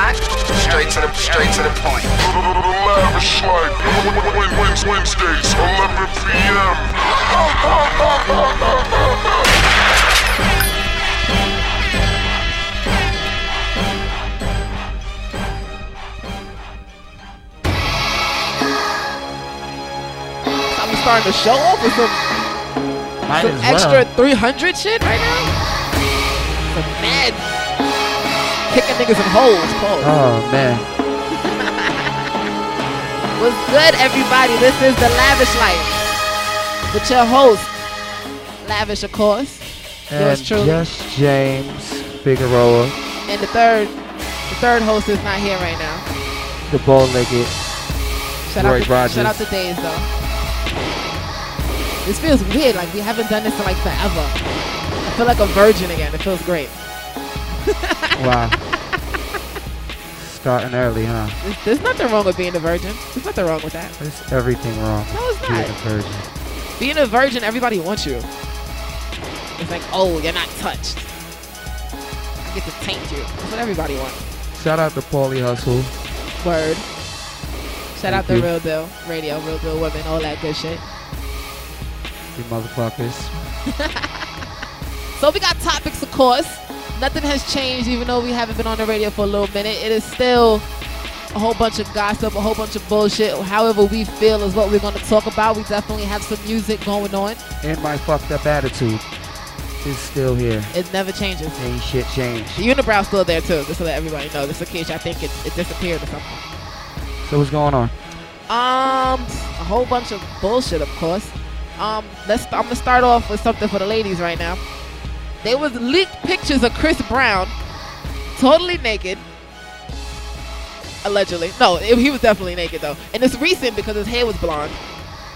spot, straight to the straight to the point. Lavish Lyfe. Wednesdays, 11 p.m. I'm starting to show off with some, Might some as well. extra 300 shit right now. Some mad kicking niggas in holes. Pause. Oh man. What's good, everybody? This is the Lavish Lyfe with your host, Lavish, of course, Yours And truly. Jess Jamez Figueroa, and the third, the third host is not here right now. the bow-legged. Shout Roy out, to, Rogers. shout out to Daze though. This feels weird. Like we haven't done this in like forever. I feel like a virgin again. It feels great. Wow. Starting early, huh? There's, nothing wrong with being a virgin. There's nothing wrong with that. There's everything wrong. No, it's with Being a virgin. Being a virgin, everybody wants you. It's like, oh, you're not touched. I get to taint you. That's what everybody wants. Shout out to Paulie Hustle. Word. Shout out to you. Real Deal Radio, Real Deal Women, all that good shit. You motherfuckers. So we got topics, of course. Nothing has changed, even though we haven't been on the radio for a little minute. It is still a whole bunch of gossip, a whole bunch of bullshit. However we feel is what we're going to talk about. We definitely have some music going on. And my fucked up attitude is still here. It never changes. Ain't shit changed. The unibrow's still there too, just to let everybody know. Just in case I think it, it disappeared or something. So what's going on? Um, a whole bunch of bullshit, of course. Um, let's. I'm gonna start off with something for the ladies right now. There was leaked pictures of Chris Brown, totally naked. Allegedly, no, it- he was definitely naked though, and it's recent because his hair was blonde.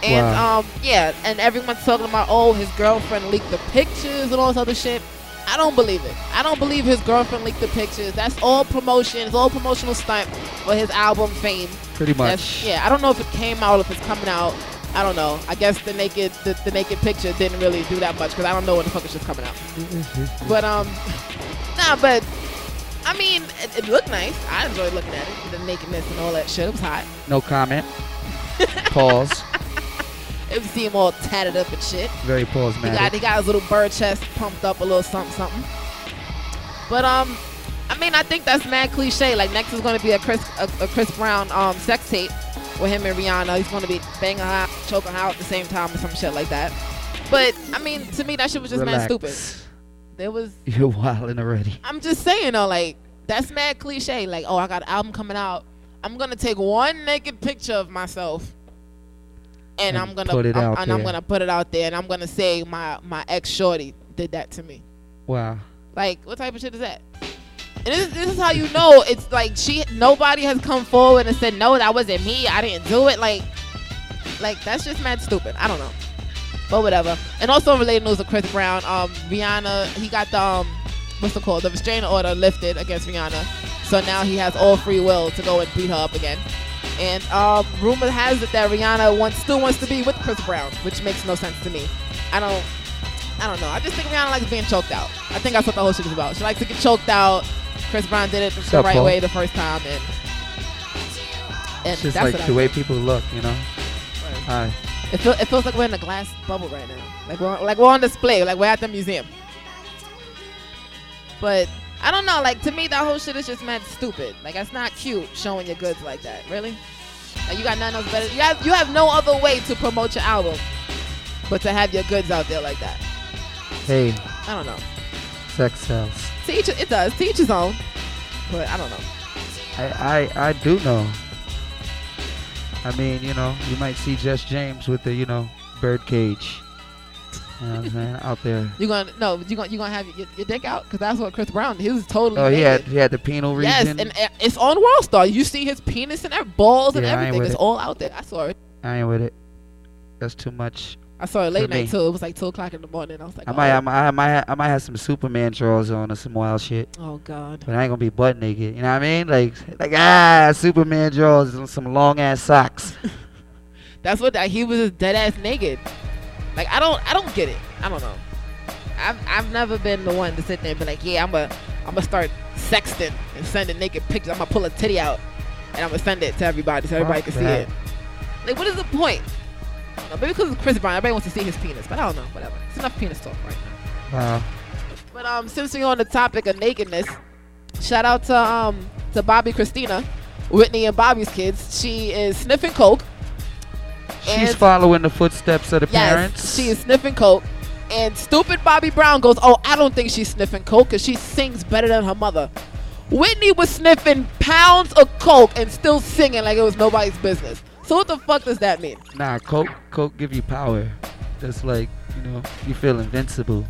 And Wow. um, yeah, and everyone's talking about oh, his girlfriend leaked the pictures and all this other shit. I don't believe it. I don't believe his girlfriend leaked the pictures. That's all promotion. It's all promotional stunt for his album Fame. Pretty much. That's- yeah, I don't know if it came out, if it's coming out. I don't know. I guess the naked the, the naked picture didn't really do that much because I don't know when the fuck it's just coming out. But um, nah, but I mean, it, it looked nice. I enjoyed looking at it, the nakedness and all that shit. It was hot. no comment. Pause. It was seem all tatted up and shit. Very pause, He man. got he got his little bird chest pumped up a little something something. But um, I mean I think that's mad cliche. Like next is gonna be a Chris a, a Chris Brown um sex tape with him and Rihanna. He's gonna be banging her, out, choking her out at the same time or some shit like that. But I mean to me that shit was just mad stupid. There was You're wilding already. I'm just saying though like that's mad cliche. Like oh I got an album coming out. I'm gonna take one naked picture of myself. And, And I'm gonna put it I'm- out and I'm gonna put it out there and I'm gonna say my my ex shorty did that to me. Wow. Like what type of shit is that? And this, this is how you know it's like she nobody has come forward and said no that wasn't me. I didn't do it. Like like that's just mad stupid. I don't know. But whatever. And also related news of Chris Brown um Rihanna he got the um what's it called? The restraining order lifted against Rihanna. So now he has all free will to go and beat her up again. And um rumor has it that Rihanna wants still wants to be with Chris Brown which makes no sense to me. I don't I don't know. I just think Rihanna likes being choked out. I think that's what the whole shit is about. She likes to get choked out. Chris Brown did it the up, right Paul? way the first time, and and It's just that's like what I the way people look, you know. Right. Hi. It, feel, it feels like we're in a glass bubble right now. Like we're like we're on display. Like we're at the museum. But I don't know. Like to me, that whole shit is just mad stupid. Like that's not cute showing your goods like that. Really? Like you got nothing else better. You have you have no other way to promote your album, but to have your goods out there like that. Hey, I don't know. Sex sells. Teach it does. Teach his own. But I don't know. I, I I do know. I mean, you know, you might see Jess Jamez with the, you know, bird cage. You know what I'm saying? Out there. You're gonna no? You gonna you gonna have your, your dick out? Cause that's what Chris Brown. He was totally. Oh, he had he had the penal Yes, and uh, it's on Worldstar. You see his penis and balls and Yeah, ain't everything. It's it. all out there. I saw it. I ain't with it. That's too much. I saw it late night too. It was like two o'clock in the morning. I was like, I oh, might, I might, I might, I might have some Superman drawers on or some wild shit, oh god. but I ain't gonna be butt naked. You know what I mean? Like, like ah, Superman drawers and some long ass socks. That's what that he was just dead ass naked. Like I don't I don't get it. I don't know. I've I've never been the one to sit there and be like, yeah, I'm a I'm gonna start sexting and sending naked pictures. I'm gonna pull a titty out and I'm gonna send it to everybody so everybody Fuck can see it. Like, what is the point? I don't know, maybe because it's Chris Brown, everybody wants to see his penis, but I don't know. Whatever. It's enough penis talk right now. Wow. But um, since we're on the topic of nakedness, shout out to um to Bobbi Kristina, Whitney and Bobby's kids. She is sniffing coke. She's following the footsteps of the Yes, parents. she is sniffing coke. And stupid Bobby Brown goes, "Oh, I don't think she's sniffing coke because she sings better than her mother." Whitney was sniffing pounds of coke and still singing like it was nobody's business. So what the fuck does that mean? Nah, coke, coke give you power. That's like, you know, you feel invincible.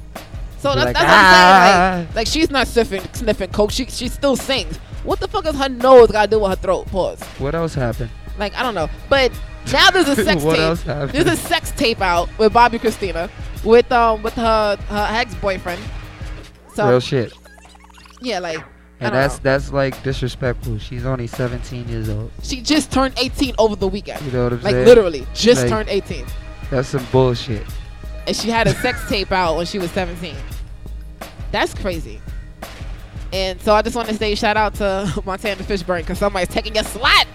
So that's, like, that's what I'm saying. "Ah." Like, like she's not sniffing sniffing coke. She she still sings. What the fuck is her nose got to do with her throat? Pause. What else happened? Like I don't know. But now there's a sex What tape. else happened? There's a sex tape out with Bobbi Kristina with um with her her ex boyfriend. So Real shit. yeah, like And that's know. that's like disrespectful. She's only 17 years old. she just turned 18 over the weekend. You know what I'm Like saying? literally, just Like- turned 18, That's some bullshit. and she had a sex tape out when she was 17. That's crazy. And so I just want to say shout out to Montana Fishburne because somebody's taking your slot.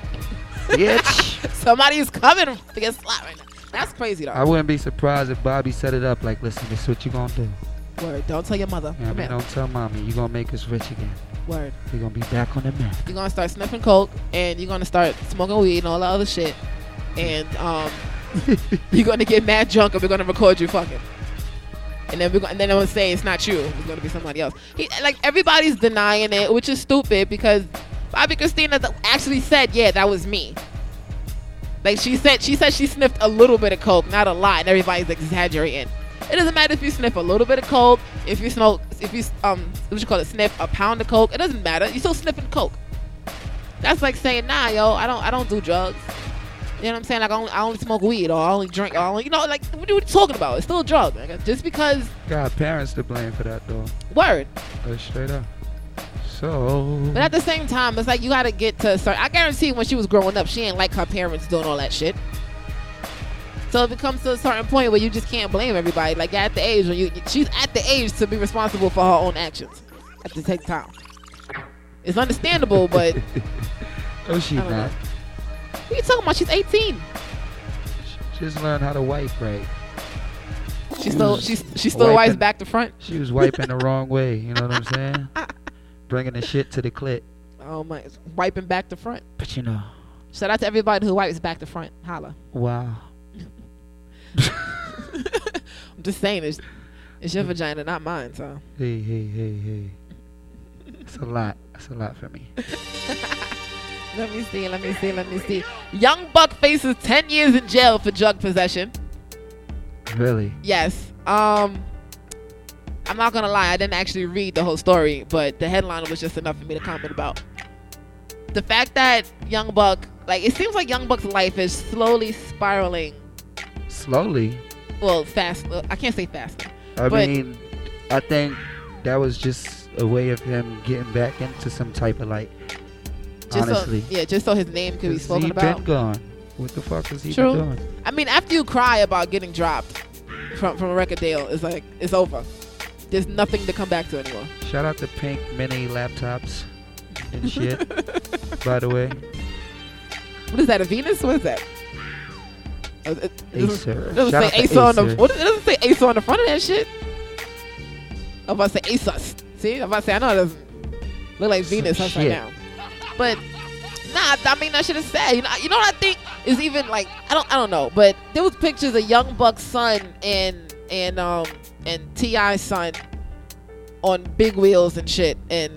Bitch. Somebody's coming to get slot right now. That's crazy though. I wouldn't be surprised if Bobby set it up like, listen, this is what you're gonna do. Word. Don't tell your mother. You know I mean? Don't tell mommy. You're gonna make us rich again. Word. We're gonna be back on the map. You're gonna start sniffing coke and you're gonna start smoking weed and all that other shit. And um, you're gonna get mad drunk and we're gonna record you fucking. And then we're gonna, and then I'm gonna say it's not you. It's gonna be somebody else. He, like everybody's denying it, which is stupid because Bobbi Kristina actually said, "Yeah, that was me." Like she said, she said she sniffed a little bit of coke, not a lot, and everybody's exaggerating. It doesn't matter if you sniff a little bit of coke, if you smoke, if you um, what you call it, sniff a pound of coke. It doesn't matter. You're still sniffing coke. That's like saying, nah, yo, I don't, I don't do drugs. You know what I'm saying? Like I only, I only smoke weed or I only drink. Or I only, you know, like what are you talking about? It's still a drug. nigga. Just because, Got parents to blame for that though. word. Uh, straight up. So But at the same time, it's like you gotta get to a certain. I guarantee when she was growing up, she ain't like her parents doing all that shit. So if it comes to a certain point where you just can't blame everybody. Like at the age when you, she's at the age to be responsible for her own actions. At the same time, it's understandable, but oh she I don't know. what are you talking about? She's 18. She Just learned how to wipe right. She still, she's, she still wipes back to front. She was wiping the wrong way. You know what I'm saying? Bringing the shit to the clit. Oh my, wiping back to front. But you know, Shout out to everybody who wipes back to front. Holla. wow. I'm just saying, it's, it's your vagina, not mine. So. Hey, hey, hey, hey. It's a lot. It's a lot for me. Let me see, let me see, let me see. Young Buck faces 10 years in jail for drug possession. Really? Yes. Um I'm not gonna lie, I didn't actually read the whole story, but the headline was just enough for me to comment about. The fact that Young Buck, like it seems like Young Buck's life is slowly spiraling. Slowly. Well, fast. I can't say fast. I mean, I think that was just a way of him getting back into some type of like. Just honestly. so, yeah, just so his name could be spoken he about. been gone. What the fuck has he True. been doing? I mean, after you cry about getting dropped from from a record deal, it's like it's over. There's nothing to come back to anymore. Shout out to Pink Mini laptops and shit. by the way, What is that? A Venus? What is that? Acer. It doesn't Shout say Acer on the. What, it doesn't say Acer on the front of that shit. I'm about to say Asus. See, I'm about to say I know it doesn't look like Some Venus upside shit. down. But nah, I mean that shit is sad. You know, you know what I think is even like I don't I don't know, but there was pictures of Young Buck's son and and um and T.I.'s son on big wheels and shit, and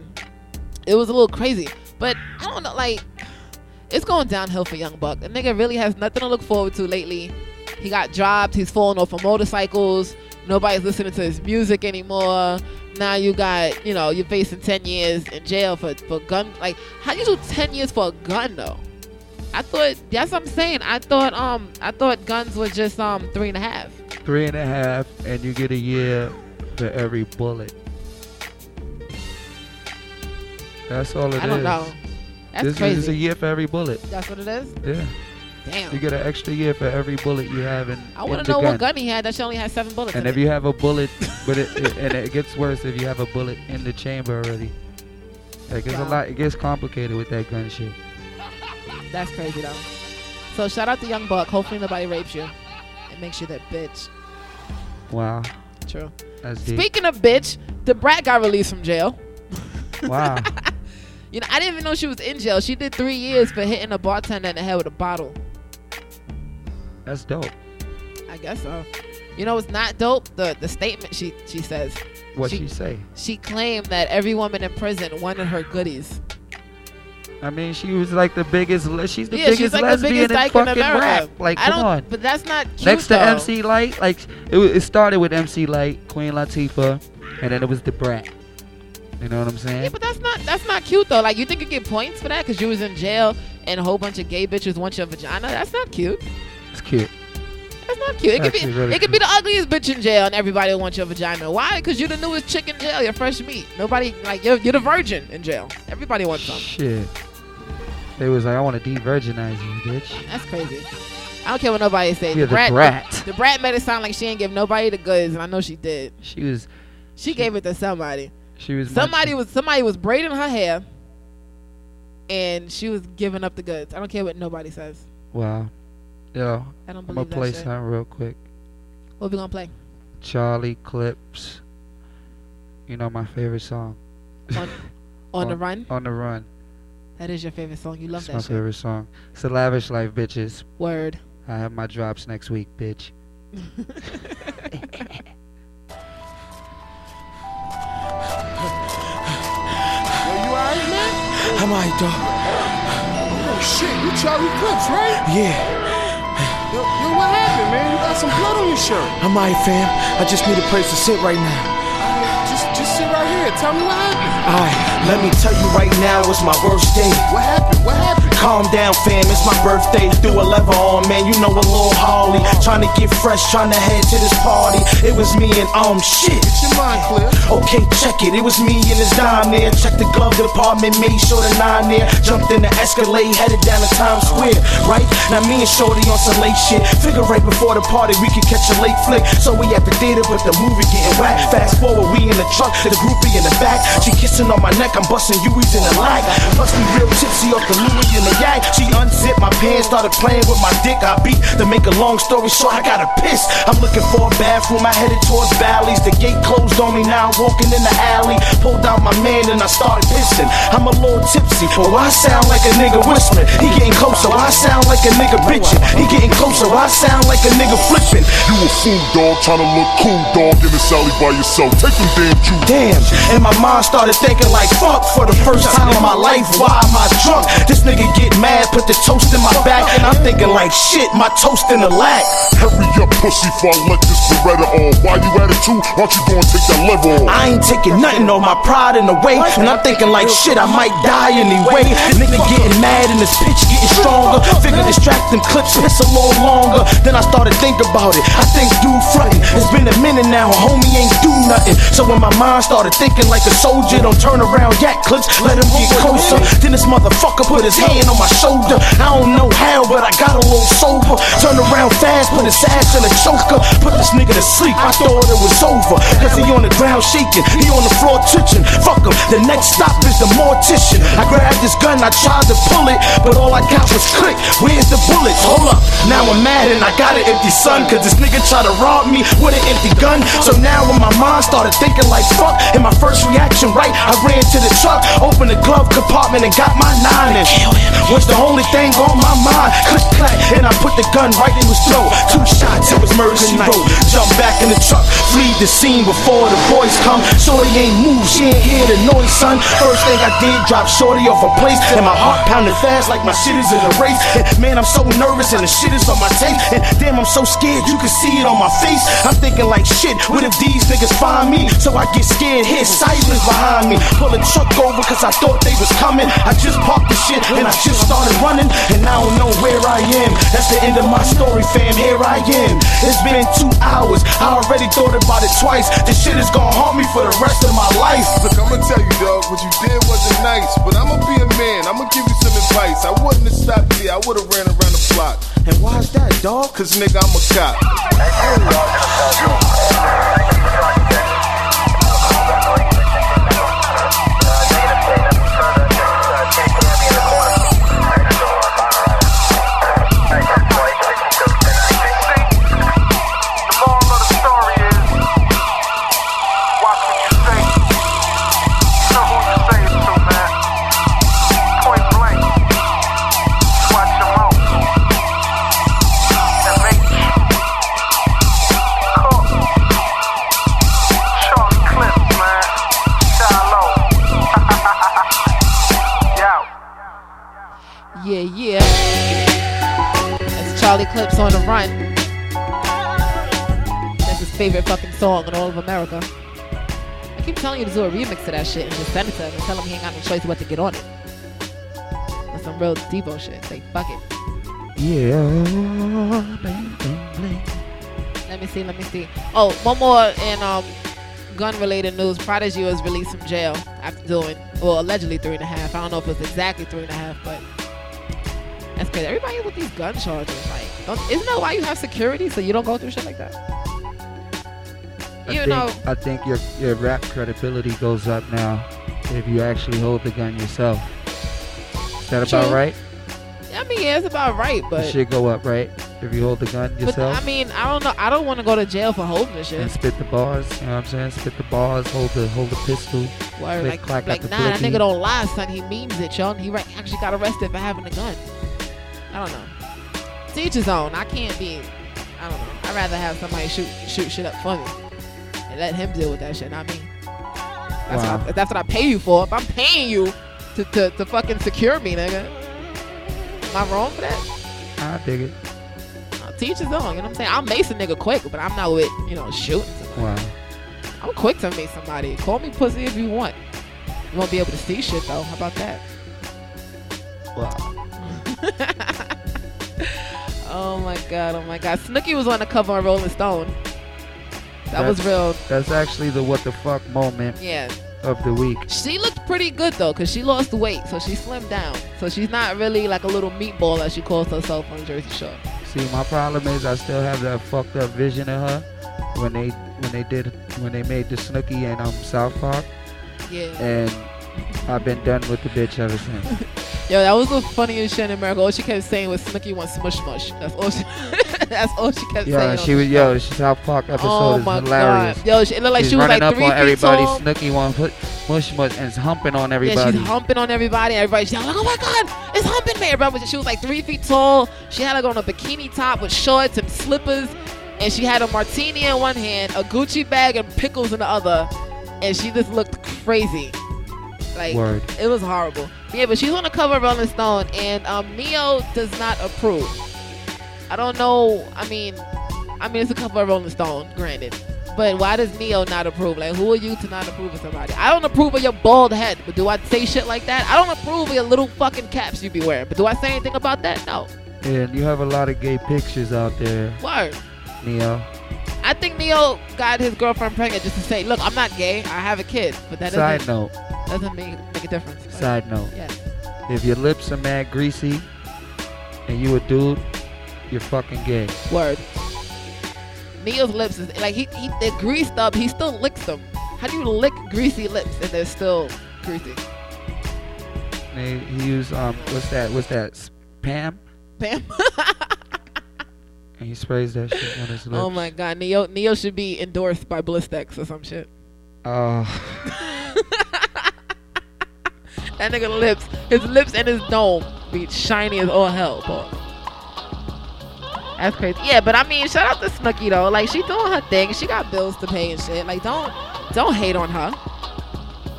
it was a little crazy. But I don't know, like it's going downhill for Young Buck. The nigga really has nothing to look forward to lately. He got dropped. He's falling off of motorcycles. Nobody's listening to his music anymore. Now you got, you know, you're facing 10 years in jail for, for gun. Like, how you do 10 years for a gun, though? I thought, that's what I'm saying. I thought, um, I thought guns were just, um, three and a half. Three and a half, and you get a year for every bullet. That's all it is. I don't know. That's this crazy. is a year for every bullet. that's what it is? Yeah. Damn. You get an extra year for every bullet you have in, I want to know gun. what gun he had. That she only had seven bullets And if it. you have a bullet, but it, it and it gets worse if you have a bullet in the chamber already. Like it's a lot. It gets complicated with that gun shit. That's crazy though. So shout out to Young Buck. Hopefully nobody rapes you. And makes you that bitch. Wow, True. that's deep. Speaking of bitch, Da Brat got released from jail. Wow, You know, I didn't even know she was in jail. She did three years for hitting a bartender in the head with a bottle. that's dope. I guess so. You know it's not dope? The the statement she she says. What She- she say? She claimed that every woman in prison wanted her goodies. I mean, she was like the biggest. le- She's the yeah, biggest she's like the lesbian biggest in dyke in fucking rap. Like, I come on. But that's not cute Next to. MC Lyte, like it, it started with MC Lyte, Queen Latifah, and then it was Da Brat. You know what I'm saying? Yeah, but that's not that's not cute though. Like you think you get points for that because you was in jail and a whole bunch of gay bitches want your vagina? That's not cute. it's cute. That's not cute. It could be really it could be the ugliest bitch in jail and everybody will want your vagina. Why? Because you're the newest chick in jail. You're fresh meat. Nobody like you're you're the virgin in jail. Everybody wants some. Shit. They was like, I want to de-virginize you, bitch. That's crazy. I don't care what nobody say. You're the brat, brat. The, brat made it sound like she ain't give nobody the goods, and I know she did. She was. She gave it to somebody. She was. Somebody was somebody was braiding her hair, and she was giving up the goods. I don't care what nobody says. Wow. Yo, I don't I'm gonna play shit. something real quick. What we gonna play? Charlie Clips. You know my favorite song. On, on the run. On the Run. That is your favorite song. You love It's that my shit. favorite song. It's a lavish life, bitches. Word. I have my drops next week, bitch. Yo, you alright, man? I'm alright, dog. Oh shit, you Charlie Clips, right? Yeah, Yo, yo, what happened, man? You got some blood on your shirt. I'm alright, fam. I just need a place to sit right now. Just, sit right here. Tell me what happened. Alright, let me tell you right now, it's my worst day. What happened? What happened? Calm down, fam, it's my birthday. Do a lever on, man, you know a little Harley. Trying to get fresh, trying to head to this party. It was me and um shit. Get your mind clear. Okay, check it. It was me and his dime there. Check the glove department, made sure the nine there. Jumped in the Escalade, headed down to Times Square. Right now, me and Shorty on some late shit. Figure right before the party, we could catch a late flick. So we at the theater, but the movie getting whack. Fast forward, we in the truck, the groupie in the back. She kissing on my neck, I'm busting U's in the light. Plus we real tipsy off the Louis in the yak. She unzipped my pants, started playing with my dick. I beat to make a long story short, I got a piss. I'm looking for a bathroom, I headed towards Bally's. The gate closed on me, now I'm walking in the alley. Pulled out my man and I started pissing. I'm a little tipsy, but why sound like a nigga whispering? He getting closer, why I sound like a nigga bitching? He getting closer, why I sound like a nigga flipping? You a fool, dog, trying to look cool, dog, in this alley by yourself. Take them damn juice. Damn, and my mind started thinking like fuck for the first time in my life. Why am I drunk? This nigga get mad, put the toast in my back, and I'm thinking like shit, my toast in the lack. Hurry up, pussy, before I let this Beretta on. Why you at it too? Why don't you go and take that level off? I ain't taking nothing on my pride in the way, and I'm thinking like shit, I might die anyway. Nigga getting mad and this pitch getting stronger. Figure them clips, piss a little longer. Then I started thinking about it. I think dude frontin'. It's been a minute now, homie ain't do nothing. So when my mind started thinking like a soldier, don't turn around, yak clips, let him get closer. Then this motherfucker put his hand on my shoulder. I don't know how, but I got a little sober. Turn around fast, put his ass in a choker. Put this nigga to sleep, I thought it was over. Cause he on the ground shaking, he on the floor twitching. Fuck him, the next stop is the mortician. I grabbed this gun, I tried to pull it, but all I was click. Where's the bullets? Hold up, now I'm mad and I got an empty son. Cause this nigga tried to rob me with an empty gun. So now when my mind started thinking like fuck, and my first reaction, right, I ran to the truck, opened the glove compartment and got my nine and was the only thing on my mind. Click and I put the gun right in his throat. Two shots, it was murder mercy road. Jump back in the truck, flee the scene before the boys come. Shorty ain't moved, she ain't hear the noise, son. First thing I did, drop Shorty off a place, and my heart pounded fast like my shit is in a race. And man, I'm so nervous, and the shit is on my tape. And damn, I'm so scared, you can see it on my face. I'm thinking like shit, what if these niggas find me? So I get scared, hear silence behind me. Pull a truck over, cause I thought they was coming. I just parked the shit, and I just started running, and I don't know where I am. That's the end of my story, fam. Here I am. It's been two hours. I already thought about it twice. This shit is gonna haunt me for the rest of my life. Look, I'ma tell you, dog, what you did wasn't nice. But I'ma be a man, I'ma give you some advice. I wouldn't have stopped there, I would've ran around the block. And why's that, dog? Cause nigga, I'm a cop. Clips on the Run. That's his favorite fucking song in all of America. I keep telling you to do a remix of that shit and just send it to him and tell him he ain't got no choice but to get on it. That's some real Devo shit. Say, fuck it. Yeah. Let me see, let me see. Oh, one more in um gun related news. Prodigy was released from jail after doing well allegedly three and a half. I don't know if it's exactly three and a half, but that's crazy. Everybody with these gun charges, like don't, isn't that why you have security so you don't go through shit like that? I You think, know, I think your your rap credibility goes up now if you actually hold the gun yourself. Is that about right? I mean, yeah, it's about right, It but should go up, right? If you hold the gun yourself. but I mean, I don't know. I don't want to go to jail for holding the shit. and spit the bars. You know what I'm saying? Spit the bars, hold the hold the pistol. Word, click, like, clack, like got the nah, that blicky. nigga don't lie, son. He means it, yo. He right, actually got arrested for having a gun. I don't know. To each his own. I can't be. I don't know. I'd rather have somebody shoot shoot shit up for me and let him deal with that shit, not me. That's, Wow. what, I, that's what I pay you for. If I'm paying you to, to, to fucking secure me, nigga, am I wrong for that? I dig it. Uh, Teach his own. You know what I'm saying? I'll mace a nigga quick, but I'm not with you know shooting. Somebody. Wow. I'm quick to make somebody. Call me pussy if you want. You won't be able to see shit though. How about that? Wow. Oh my god, oh my god. Snooki was on the cover of Rolling Stone. That was real. That's actually the what the fuck moment Yeah. of the week. She looked pretty good though, cause she lost weight, so she slimmed down. So she's not really like a little meatball as she calls herself on Jersey Shore. See, my problem is I still have that fucked up vision of her when they when they did when they made the Snooki and um South Park, Yeah. and I've been done with the bitch ever since. Yo, that was the funniest shit in America. All she kept saying was Snooki wants smush mush. That's all she That's all she kept saying. Yeah, she was yo, the South Park episode Oh is my hilarious. god. Yo, she, it looked like she's she was like up three on feet everybody. tall. Snooki one foot mush mush and is humping on everybody. Yeah, she's humping on everybody. Everybody's yelling, like, "Oh my God, it's humping me!" Everybody was, she was like three feet tall. She had like on a bikini top with shorts and slippers, and she had a martini in one hand, a Gucci bag, and pickles in the other, and she just looked crazy. Like Word. it was horrible. Yeah, but she's on the cover of Rolling Stone, and um, Ne-Yo does not approve. I don't know. I mean, I mean, it's a cover of Rolling Stone, granted. But why does Ne-Yo not approve? Like, who are you to not approve of somebody? I don't approve of your bald head, but do I say shit like that? I don't approve of your little fucking caps you be wearing, but do I say anything about that? No. And you have a lot of gay pictures out there, Word. Ne-Yo. I think Ne-Yo got his girlfriend pregnant just to say, look, I'm not gay. I have a kid, but that Side doesn't, note. doesn't make, make a difference. But, Side note. Yeah. If your lips are mad greasy and you a dude, you're fucking gay. Word. Ne-Yo's lips is like he, he they're greased up. He still licks them. How do you lick greasy lips and they're still greasy? They, he used um what's that? What's that? Spam? Bam. And he sprays that shit on his oh lips. oh my god, Ne-Yo Ne-Yo should be endorsed by Blistex or some shit. Oh, That nigga lips, his lips and his dome be shiny as all hell, boy. That's crazy. Yeah, but I mean, shout out to Snooki though. Like she doing her thing. She got bills to pay and shit. Like don't don't hate on her.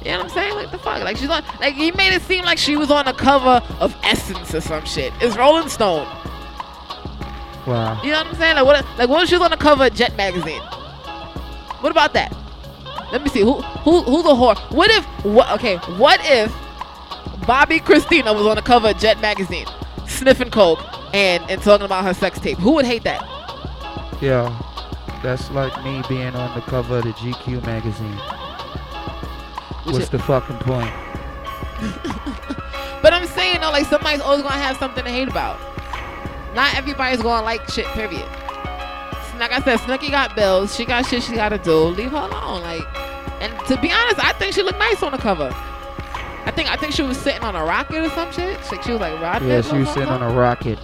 You know what I'm saying? Like the fuck? Like she's on like he made it seem like she was on the cover of Essence or some shit. It's Rolling Stone. Wow. You know what I'm saying? Like what like what if she was on the cover of Jet magazine? What about that? Let me see. Who who who's a whore? What if what okay, what if Bobbi Kristina was on the cover of Jet magazine, sniffing coke and and talking about her sex tape? Who would hate that? Yeah. That's like me being on the cover of the GQ magazine. What's the fucking point? But I'm saying though, like somebody's always gonna have something to hate about. Not everybody's gonna like shit. Period. Like I said, Snooki got bills. She got shit she gotta do. Leave her alone. Like, and to be honest, I think she looked nice on the cover. I think I think she was sitting on a rocket or some shit. She, she was like riding Yeah, she was sitting on a rocket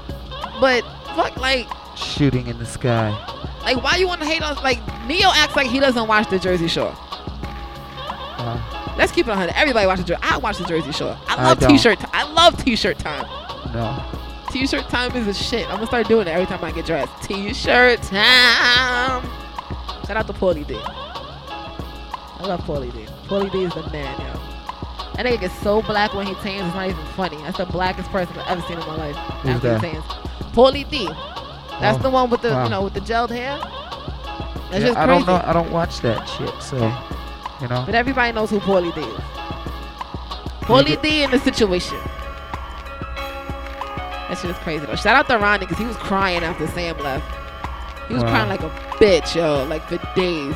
But fuck, like, shooting in the sky. like why you want to hate on? Like Ne-Yo acts like he doesn't watch the Jersey Shore. Uh, Let's keep it 100. Everybody watches Jersey. I watch the Jersey Shore. I I love don't. t-shirt. Ti- I love t-shirt time. no. T-shirt time is a shit. I'm gonna start doing it every time I get dressed. T-shirt time. Shout out to Pauly D. I love Pauly D. Pauly D is the man, yo. That nigga gets so black when he tans, it's not even funny. That's the blackest person I've ever seen in my life. Who's after that? he tans. Pauly D. That's Oh, the one with the wow. you know with the gelled hair. That's Yeah, just I crazy. don't know. I don't watch that shit. So, you know. But everybody knows who Pauly D is. Pauly D in the situation. That shit is crazy though. Shout out to Ronnie because he was crying after Sam left. He was Wow. crying like a bitch, yo, like for days.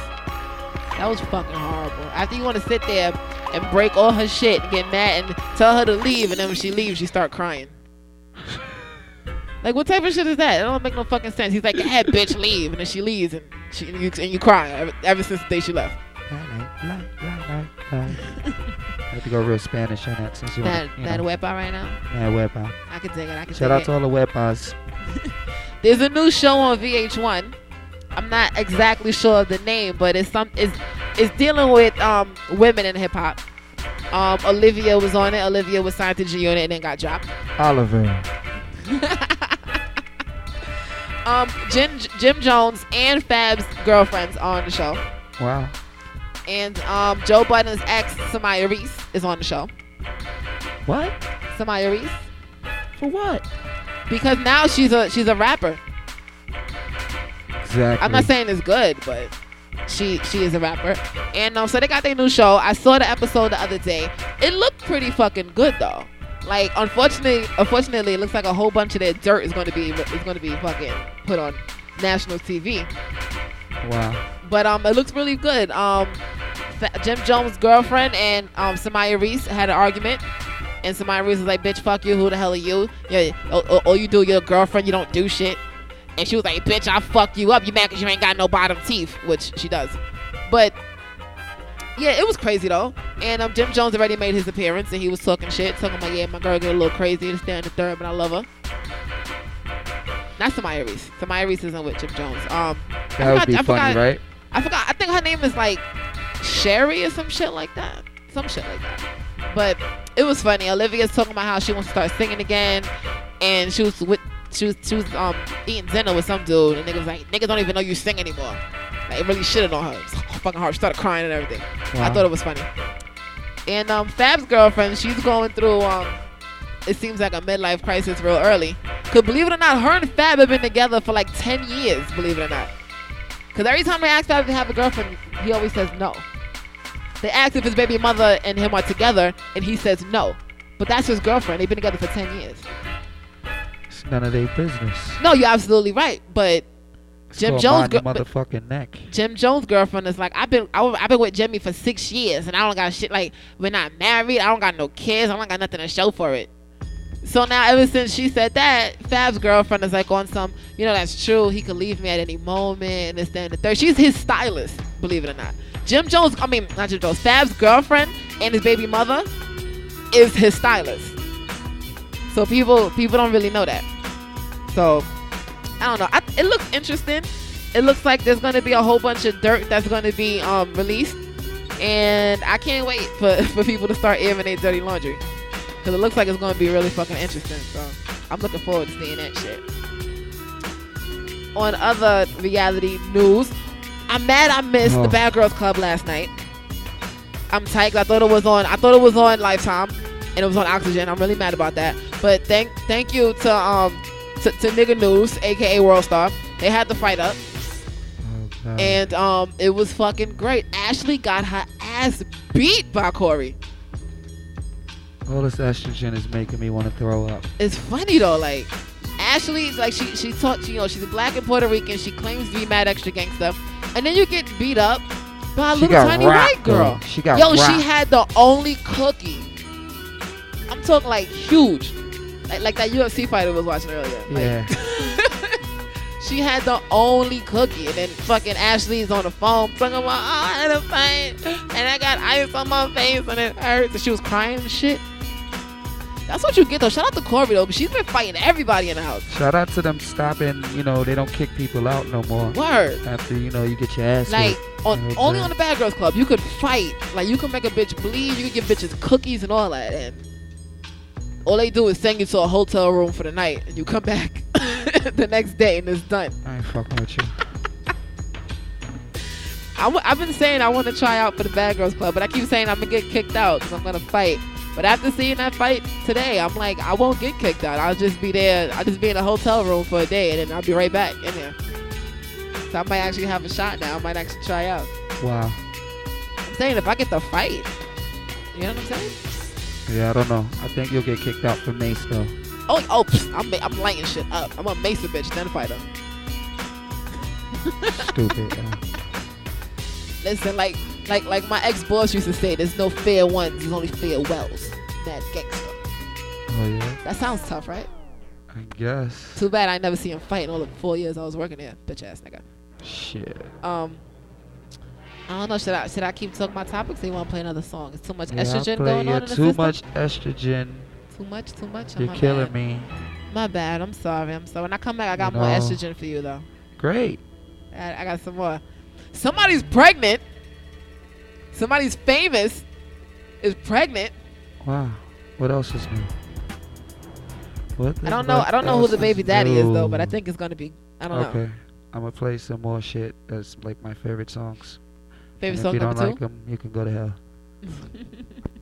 That was fucking horrible. After you want to sit there and break all her shit and get mad and tell her to leave, and then when she leaves, she start crying. like what type of shit is that? It don't make no fucking sense. He's like, "Hey, bitch, leave," and then she leaves, and she and you, and you cry ever, ever since the day she left. I have to go real Spanish on that since you That want to, that wepa right now. Yeah, wepa. I can take it. I can Shout out it. to all the wepas. There's a new show on VH1. I'm not exactly sure of the name, but it's some it's it's dealing with um women in hip hop. Um, Olivia was on it. Olivia was signed to G Unit and then got dropped. Oliver. Um, Jim Jim Jones and Fab's girlfriends on the show, Wow. And um Joe Budden's ex Somaya Reece is on the show. What? Somaya Reece, For what? because now she's a she's a rapper. Exactly. I'm not saying it's good, but she she is a rapper. And um, so they got their new show. I saw the episode the other day. It looked pretty fucking good though. Like unfortunately, unfortunately, it looks like a whole bunch of their dirt is going to be is going to be fucking put on national TV. Wow. But um, it looks really good. Um, Jim Jones' girlfriend and um Somaya Reece had an argument. And Somaya Reece was like, "Bitch, fuck you. Who the hell are you? Yeah, all, you do, you're a girlfriend. You don't do shit." And she was like, "Bitch, I'll fuck you up. You mad because you ain't got no bottom teeth," which she does. But yeah, it was crazy though. And um, Jim Jones already made his appearance, and he was talking shit, talking about, "Yeah, my girl get a little crazy to stand the third, but I love her." Not Somaya Reece. Somaya Reece isn't with Jim Jones. Um, I That would forgot- be I funny, forgot- right? I forgot. I think her name is like Sherry or some shit like that. Some shit like that. But it was funny. Olivia's talking about how she wants to start singing again, and she was with she was she was um eating dinner with some dude, and nigga was like, niggas don't even know you sing anymore. Like it really shitted on her. It was fucking hard. She started crying and everything. I thought it was funny. And um, Fab's girlfriend, she's going through um, it seems like a midlife crisis real early. Cause believe it or not, her and Fab have been together for like ten years. Believe it or not. Cause every time they ask Fab to have a girlfriend, he always says no. They ask if his baby mother and him are together, and he says no. But that's his girlfriend. They've been together for ten years. It's none of their business. No, you're absolutely right. But It's Jim Jones mind your go- but- motherfucking neck. Jim Jones' girlfriend is like, I've been, I, have been with Jimmy for six years, and I don't got shit. Like, we're not married. I don't got no kids. I don't got nothing to show for it. So now, ever since she said that, Fab's girlfriend is like on some, you know, that's true. He could leave me at any moment, and this, and the third. She's his stylist, believe it or not. Jim Jones, I mean, not Jim Jones, Fab's girlfriend and his baby mother is his stylist. So people, people don't really know that. So I don't know. I, it looks interesting. It looks like there's going to be a whole bunch of dirt that's going to be um, released, and I can't wait for, for people to start airing their dirty laundry because it looks like it's going to be really fucking interesting. So I'm looking forward to seeing that shit. On other reality news, I'm mad I missed Oh. the Bad Girls Club last night. I'm tight. I thought it was on. I thought it was on Lifetime, and it was on Oxygen. I'm really mad about that. But thank thank you to um to, to Nigga News, aka World Star. They had the fight up, God. and um it was fucking great. Ashley got her ass beat by Corey. All this estrogen is making me want to throw up. It's funny though, like Ashley, like she she talked, you know, she's black and Puerto Rican. She claims to be mad extra gangster, and then you get beat up by a She little tiny rocked, white girl. though. She got Yo, she had the only cookie. I'm talking like huge, like, like that UFC fighter was watching earlier. Like, Yeah. she had the only cookie, and then fucking Ashley's on the phone talking about, oh, I had a fight, and I got ice on my face, and it hurts, and she was crying and shit. That's what you get though. Shout out to Corey though, she's been fighting everybody in the house. Shout out to them stopping. You know they don't kick people out no more. Word. After you know you get your ass Like on You know only on the Bad Girls Club, you could fight. Like you can make a bitch bleed. You can give bitches cookies and all that. And all they do is send you to a hotel room for the night, and you come back the next day and it's done. I ain't fucking with you. I w- I've been saying I want to try out for the Bad Girls Club, but I keep saying I'm gonna get kicked out because I'm gonna fight. But after seeing that fight today, I'm like, I won't get kicked out. I'll just be there. I'll just be in a hotel room for a day, and then I'll be right back in there. So I might actually have a shot now. I might actually try out. Wow. I'm saying if I get the fight, you know what I'm saying? Yeah, I don't know. I think you'll get kicked out for Mace though. Oh, oh, I'm I'm lighting shit up. I'm a Mesa bitch, then fight her. Stupid. yeah. Listen, like like like my ex boss used to say, there's no fair ones, there's only fair wells. Mad gangster. Oh yeah. That sounds tough, right? I guess. Too bad I never see him fight in all the four years I was working there. Bitch ass nigga. Shit. Um, I don't know. Should I should I keep talking about topics? Or you want to play another song? It's too much Yeah, estrogen play- going yeah, on in the too system. much estrogen. Too much. Too much. Oh, You're my killing bad. me. My bad. I'm sorry. I'm sorry. When I come back, I got You more estrogen for you though. Great. I, I got some more. Somebody's pregnant. Somebody's famous is pregnant. Wow. What else is new? What? I don't know. I don't know who the baby daddy is though, but I think it's gonna be. I don't know. Okay. I'm gonna play some more shit that's like my favorite songs. Favorite And song if you don't two. like them, you can go to hell.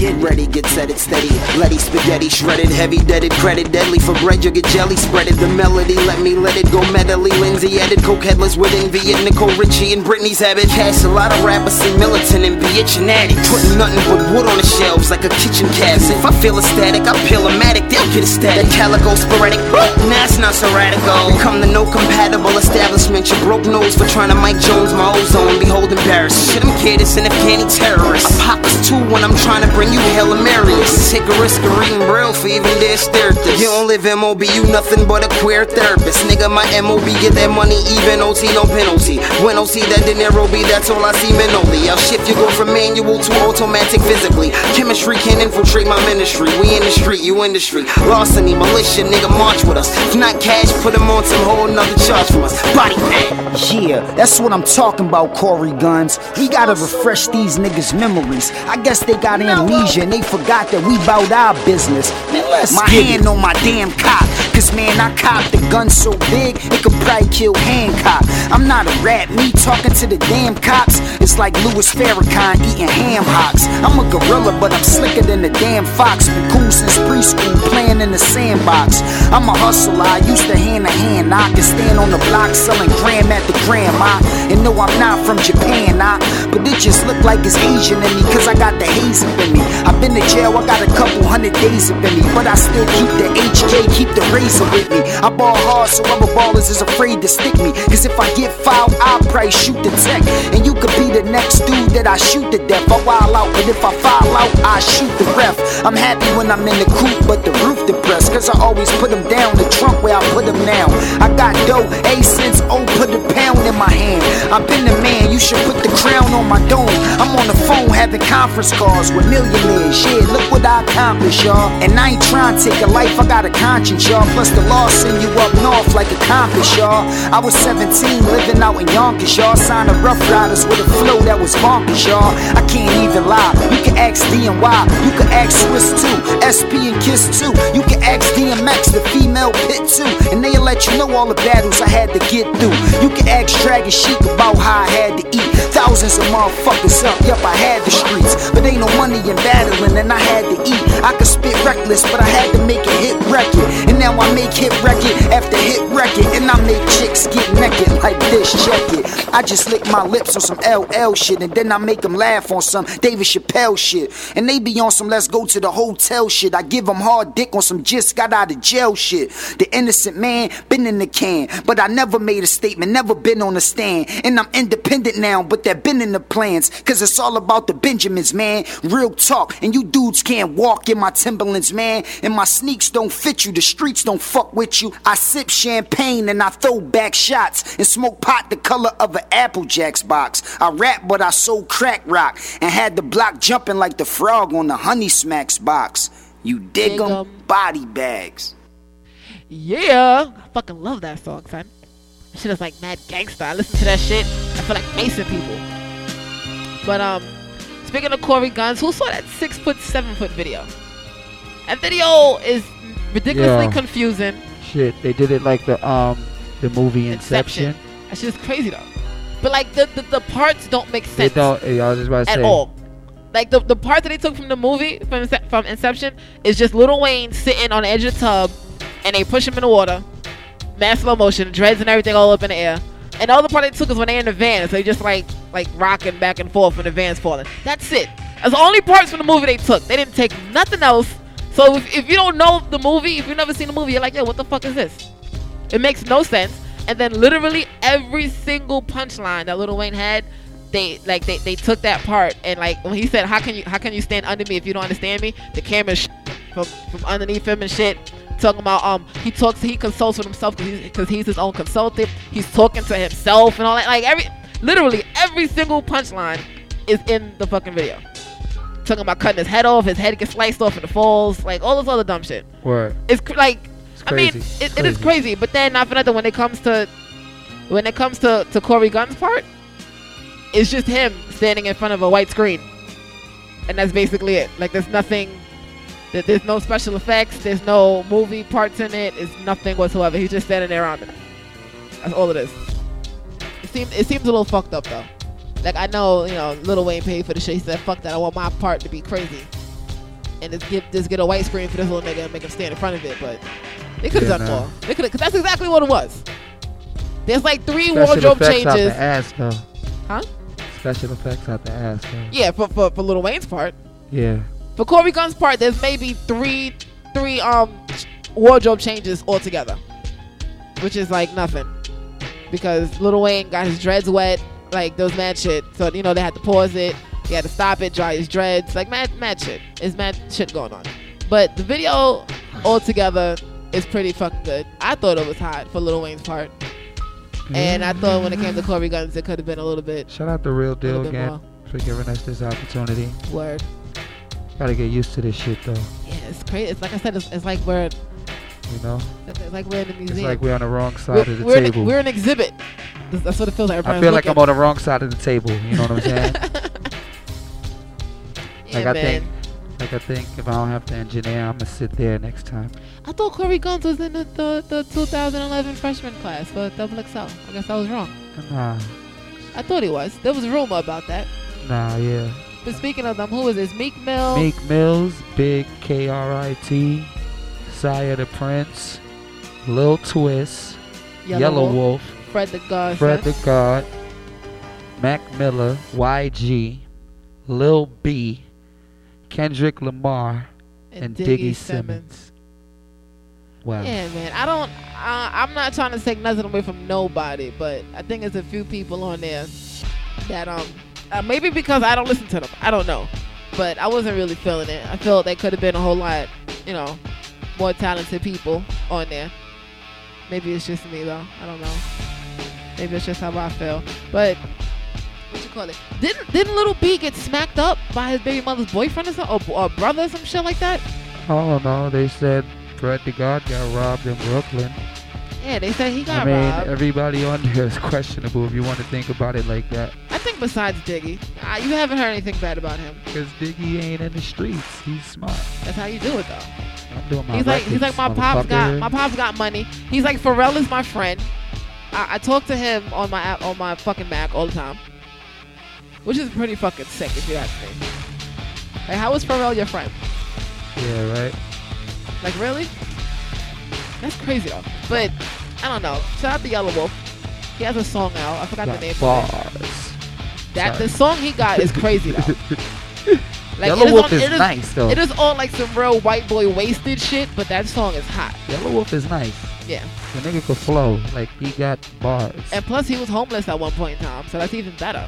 Get ready, get set it steady. Letty spaghetti, shredded, heavy, deaded, credit, deadly for bread. You get jelly, spread it. The melody, let me let it go. Medley, Lindsay, added coke headless with envy. And Nicole Richie and Britney's habit. Cash a lot of rappers seem militant and be itching at it. Putting nothing but wood on the shelves like a kitchen cabinet. If I feel ecstatic, I peel a matic, they'll get ecstatic. Calico sporadic, nah, it's not so radical. Become the no compatible establishment. Your broke nose for trying to Mike Jones my ozone. Behold embarrassing. Shit, I'm kidding, and Afghani terrorists. I pop this too when I'm trying to bring you hella Marius. Take a risk of reading braille for even this therapist. You don't live MOB, you nothing but a queer therapist. Nigga, my MOB get that money even OT, no penalty. When OT that dinero be, that's all I see mentally. I'll shift you go from manual to automatic physically. Chemistry can infiltrate my ministry. We in the street, you in the street. Larceny, militia, nigga, march with us. If not cash, put them on some whole nother charge from us. Body bag. Yeah, that's what I'm talking about, Cory Gunz. We gotta refresh these niggas' memories. I guess they got amnesia and they forgot that we bout our business. Man, my hand on my damn cock. Cause man, I copped the gun so big, it could probably kill Hancock. I'm not a rat, me talking to the damn cops. It's like Louis Farrakhan eating ham hocks. I'm a gorilla, but I'm slicker than the damn fox. Been cool since preschool, playing in the sandbox. I'm a hustler, I used to hand to hand. I can stand on the block selling gram at the grandma. And no, I'm not from Japan, I, but it just look like it's Asian in me, cause I got the haze up in me. I've been to jail, I got a couple hundred days up in me, but I still keep the HK, keep the razor with me. I ball hard, so other ballers is afraid to stick me. Cause if I get fouled, I'll probably shoot the tech. And you could be the next dude that I shoot to death. I wild out, but if I foul out, I shoot the ref. I'm happy when I'm in the coupe, but the roof depressed. Cause I always put them down, the trunk where I put them now. I got dough, A cents, O, put a pound in my hand. I've been the man, you should put the crown on my dome. I'm on the phone having conference calls with millionaires. Yeah, look what I accomplished, y'all. And I ain't trying to take a life, I got a conscience, y'all. Plus the law send you up north like a compass, y'all. I was 17, living out in Yonkers, y'all. Signed a Ruff Ryders with a flow that was bonkers, y'all. I can't even lie. You can ask DNY, you can ask Swizz too, SP and Kiss too. You can ask DMX, the female pit too. And they'll let you know all the battles I had to get through. You can ask Dragon Sheik about how I had to eat. Thousands of motherfuckers up, yup, I had the streets. But ain't no money in battling, and I had to eat. I could spit reckless, but I had to make a hit record. And now I make hit record after hit record. And I make chicks get naked like this, check it. I just lick my lips on some LL shit, and then I make them laugh on some David Chappelle shit. And they be on some let's go to the hotel shit. I give them hard dick on some just got out of jail shit. The innocent man been in the can, but I never made a statement, never been on the stand. And I'm independent now, but that been in the plans. Cause it's all about the Benjamins, man. Real talk, and you dudes can't walk in my Timberlands, man. And my sneaks don't fit you, the streets don't fuck with you. I sip champagne and I throw back shots and smoke pot the color of an Apple Jacks box. I rap, but I sold crack rock and had the block jumping like the frog on the Honey Smacks box. You dig Dig 'em? 'em. Body bags. Yeah, I fucking love that song, son. That shit is like mad gangsta. I listen to that shit. I feel like Mason people. But um, speaking of Cory Gunz, who saw that six foot, seven foot video? That video is ridiculously Yeah. confusing. Shit, they did it like the um the movie Inception. That shit is crazy though. But like the the, the parts don't make They sense don't. eh, I was just about to at say. all. Like the, the part that they took from the movie from from Inception is just Little Wayne sitting on the edge of the tub, and they push him in the water, mass slow motion, dreads and everything all up in the air. And the part they took is when they're in the van, so they just like like rocking back and forth when the van's falling. That's it. That's the only parts from the movie they took. They didn't take nothing else. So if, if you don't know the movie, if you've never seen the movie, you're like, yo, what the fuck is this? It makes no sense. And then literally every single punchline that Lil Wayne had, they like they, they took that part and like when he said, "How can you how can you stand under me if you don't understand me?" The camera from from underneath him and shit. Talking about um he talks he consults with himself because he's, he's his own consultant. He's talking to himself and all that. Like every literally every single punchline is in the fucking video. Talking about cutting his head off, his head gets sliced off in the falls, like all this other dumb shit. Word. It's cr- like It's I mean, crazy. it, it is crazy. But then, not for nothing, when it comes to when it comes to to Cory Gunz's part, it's just him standing in front of a white screen, and that's basically it. Like, there's nothing. There- There's no special effects. There's no movie parts in it. It's nothing whatsoever. He's just standing there around it. That's all it is. It seems it seems a little fucked up though. Like I know, you know, Little Wayne paid for the shit. He said, "Fuck that! I want my part to be crazy." And just get just get a white screen for this little nigga and make him stand in front of it. But they could have Yeah, done nah. more. They could have, cause that's exactly what it was. There's like three Special wardrobe effects out changes, the ass though. huh? Special effects out the ass though. Yeah, for for for Lil Wayne's part. Yeah. For Cory Gunz's part, there's maybe three three um wardrobe changes altogether, which is like nothing because Lil Wayne got his dreads wet, like those mad shit. So you know they had to pause it, he had to stop it, dry his dreads, like mad mad shit. It's mad shit going on. But the video altogether is pretty fucking good. I thought it was hot for Lil Wayne's part, and I thought when it came to Cory Gunz, it could have been a little bit Shout out to Real Deal again more. for giving us this opportunity. word. Gotta get used to this shit though. Yeah, it's crazy. It's like I said, it's, it's like we're You know, it's like we're in the museum. it's like we're on the wrong side we're, of the we're an- table. we're an exhibit. That's, what it feels like. I feel like I'm on the wrong side of the table. You know what I'm saying? Yeah, like I think, like I think if I don't have to engineer, I'm gonna sit there next time. I thought Cory Gunz was in the, the, the 2011 freshman class for Double XL. I guess I was wrong. Nah, I thought he was. There was a rumor about that. nah, yeah. But speaking of them, who is this? Meek Mill. Meek Mills, Big K R I T, Cyhi the Prynce, Lil Twist, Yelawolf, Fred the God. Fred the God, Mac Miller, YG, Lil B, Kendrick Lamar, and, Diggy, Simmons. Wow. Yeah, man. I don't. Uh, I'm not trying to take nothing away from nobody, but I think there's a few people on there that um uh, maybe because I don't listen to them. I don't know, but I wasn't really feeling it. I felt they could have been a whole lot, you know, more talented people on there. Maybe it's just me though. I don't know. Maybe it's just how I feel. But what you call it? Didn't didn't Little B get smacked up by his baby mother's boyfriend or something, or, or brother or some shit like that? Oh don't. They said Fred the God got robbed in Brooklyn. Yeah, they said he got I mean, robbed. everybody on there is questionable if you want to think about it like that. I think besides Diggy, uh, you haven't heard anything bad about him. Because Diggy ain't in the streets. He's smart. That's how you do it, though. I'm doing my he's like he's like my pops got my pops got money. He's like Pharrell is my friend. I, I talk to him on my app, on my fucking Mac all the time, which is pretty fucking sick if you ask me. Like, how is Pharrell your friend? Yeah, right. Like, really? That's crazy though. But I don't know. Shout out to Yelawolf. He has a song out. I forgot the name. Of it. bars. That Sorry. the song he got is crazy though. Like, Yellow it is Wolf on- is it nice, though. It is all like some real white boy wasted shit, but that song is hot. Yelawolf is nice. Yeah. The nigga could flow. Like, he got bars. And plus, he was homeless at one point in time, so that's even better.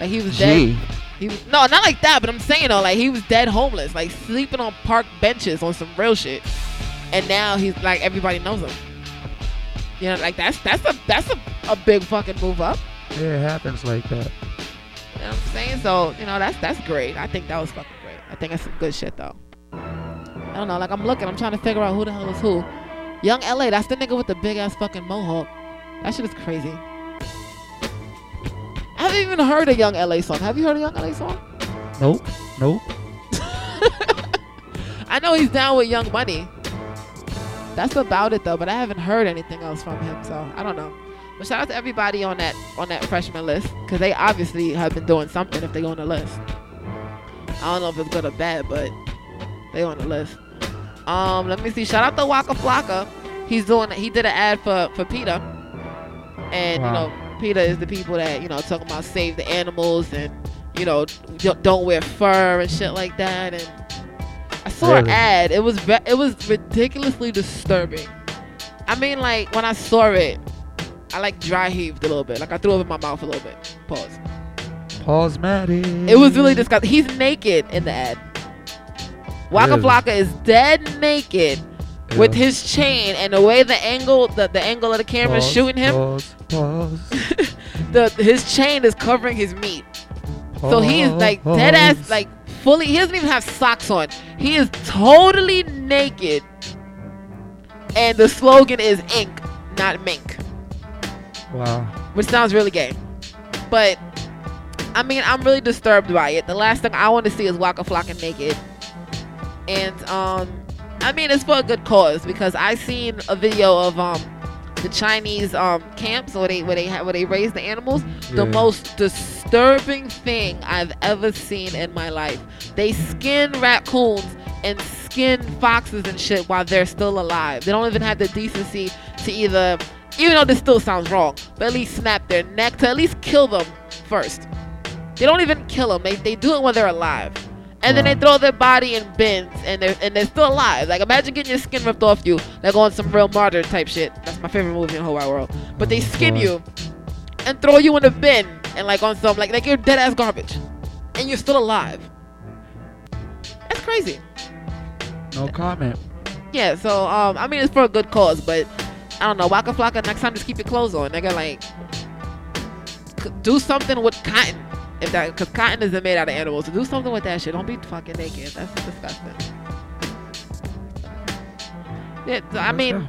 Like he was Gee. dead. He was no, not like that, but I'm saying though, like he was dead homeless, like sleeping on park benches on some real shit. And now he's like everybody knows him. You know, like that's that's a that's a, a big fucking move up. Yeah, it happens like that. You know what I'm saying? So, you know, that's that's great. I think that was fucking great. I think that's some good shit though. I don't know, like I'm looking, I'm trying to figure out who the hell is who. Young LA, that's the nigga with the big ass fucking mohawk. That shit is crazy. I haven't even heard a Young LA song. Have you heard a Young LA song? Nope. Nope. I know he's down with Young Money. That's about it though, but I haven't heard anything else from him, so I don't know. But shout out to everybody on that on that freshman list, because they obviously have been doing something if they go on the list. I don't know if it's good or bad, but they on the list. Um, let me see. Shout out to Waka Flocka. He's doing. He did an ad for for PETA, and Wow. you know, PETA is the people that you know talking about save the animals and you know don't wear fur and shit like that. And I saw an ad. It was ve- it was ridiculously disturbing. I mean, like when I saw it, I like dry heaved a little bit. Like I threw up in my mouth a little bit. Pause. Pause, Maddie. It was really disgusting. He's naked in the ad. Waka Really? Flocka is dead naked with his chain, and the way the angle, the, the angle of the camera is Pause, shooting him, Pause, pause, the his chain is covering his meat. So he is like dead ass, like fully. He doesn't even have socks on. He is totally naked, and the slogan is "Ink, not mink." Wow. which sounds really gay. But I mean, I'm really disturbed by it. The last thing I want to see is Waka Flocka naked, and um, I mean, it's for a good cause because I seen a video of um the Chinese um camps where they where they ha- where they raise the animals. The Yeah. most disturbing thing I've ever seen in my life. They skin raccoons and skin foxes and shit while they're still alive. They don't even have the decency to either, even though this still sounds wrong, but at least snap their neck to at least kill them first. They don't even kill them. They, they do it when they're alive. And then they throw their body in bins and they're and they're still alive. Like imagine getting your skin ripped off you, like on some real martyr type shit. That's my favorite movie in the whole wide world. But they skin God. you and throw you in a bin and like on some like like you're dead ass garbage. And you're still alive. That's crazy. No comment. Yeah, so um, I mean it's for a good cause, but I don't know. Waka Flocka, next time just keep your clothes on. Nigga, like do something with cotton. If that, cause cotton isn't made out of animals. So do something with that shit. Don't be fucking naked. That's disgusting. Yeah, so, I mean,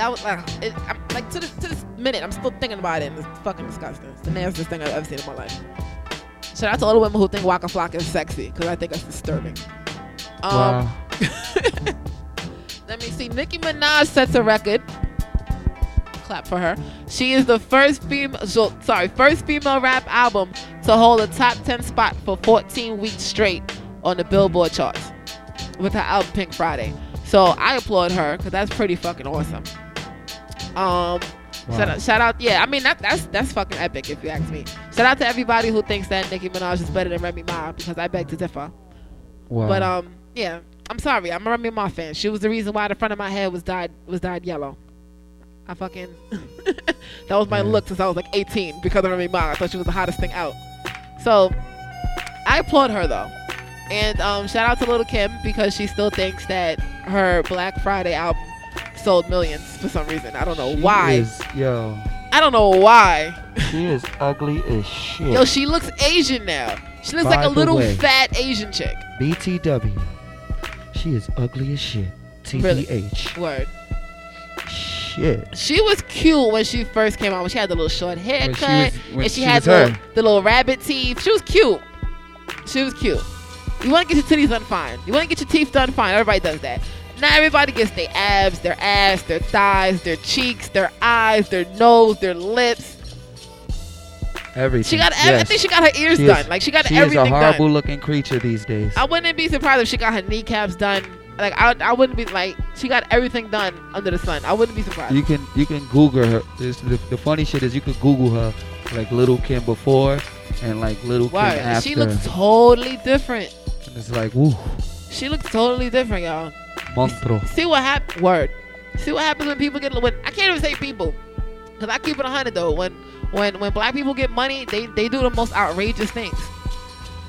that was like, it, I'm, like to this to this minute, I'm still thinking about it, and it's fucking disgusting. It's the nastiest thing I've ever seen in my life. Shout out to all the women who think Waka Flocka is sexy, because I think that's disturbing. Um, wow. let me see. Nicki Minaj sets a record. Clap for her. She is the first female, sorry, first female rap album to hold a top 10 spot for 14 weeks straight on the Billboard charts with her album Pink Friday. So I applaud her because that's pretty fucking awesome. Um, shout, out, shout out, yeah. I mean that that's that's fucking epic if you ask me. Shout out to everybody who thinks that Nicki Minaj is better than Remy Ma because I beg to differ. Wow. But um, yeah, I'm sorry. I'm a Remy Ma fan. She was the reason why the front of my head was dyed was dyed yellow. I fucking that was my Yeah. look since I was like 18 because of Remy Ma. I thought she was the hottest thing out. So I applaud her though, and um, shout out to Little Kim because she still thinks that her Black Friday album sold millions for some reason. I don't know She why. is- yo, I don't know why. she is ugly as shit. Yo, she looks Asian now. She looks By like a little way. fat Asian chick. BTW. She is ugly as shit. Really? TBH. Word. Shit. She was cute when she first came out. When she had the little short When she haircut was- and she, she had the the little rabbit teeth. She was cute. She was cute. You want to get your titties done fine. You want to get your teeth done fine. Everybody does that. Not everybody gets their abs, their ass, their thighs, their cheeks, their eyes, their nose, their lips. Everything. She got. I Yes. think she got her ears She done. is- like she got she is everything a horrible done. looking creature these days. I wouldn't be surprised if she got her kneecaps done. Like I, I wouldn't be like she got everything done under the sun. I wouldn't be surprised. You can you can Google her. This, the, the funny shit is you could Google her like Little Kim before and like Little Kim Word. after. She looks totally different. and it's like woo, She looks totally different, y'all. Monstro. See what happens. Word. See what happens when people get when I can't even say people, cause I keep it hundred though. When when when black people get money, they they do the most outrageous things.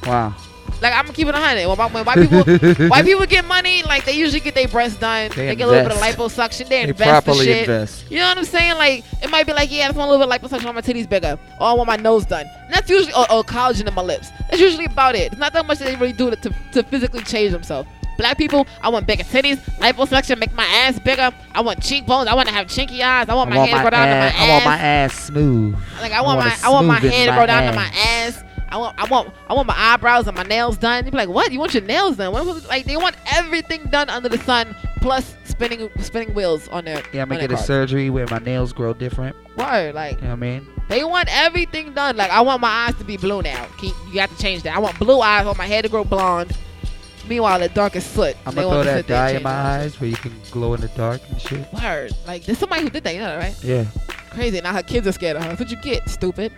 Wow. Like I'm gonna keep it hundred. When, when white people white people get money, like they usually get their breasts done. They They, get a little bit of liposuction. They, They invest the properly shit. invest. You know what I'm saying? Like it might be like, yeah, I just want a little bit of liposuction. I want my titties bigger, or I want my nose done. And that's usually or, or collagen in my lips. That's usually about it. It's not that much that they really do to, to physically change themselves. Black people, I want bigger titties, liposuction, make my ass bigger. I want cheekbones. I want to have chinky eyes. I want my hair to go down ass, to my ass. I want my ass. smooth. Like I want my I want my hair to go down to my ass. I want I want I want my eyebrows and my nails done. You'd be like, what? You want your nails done? What like they want everything done under the sun, plus spinning spinning wheels on their. Yeah, I'm on gonna get a surgery where my nails grow different. Word, like You know what I mean? they want everything done. Like I want my eyes to be blue now. Keep, you got to change that. I want blue eyes. I want my hair to grow blonde. Meanwhile, the dark is soot. I'm gonna throw that sit there and dye in my eyes where you can glow in the dark and shit. Word, like there's somebody who did that. You know that, right? Yeah. Crazy. Now her kids are scared of her. That's what you get, stupid.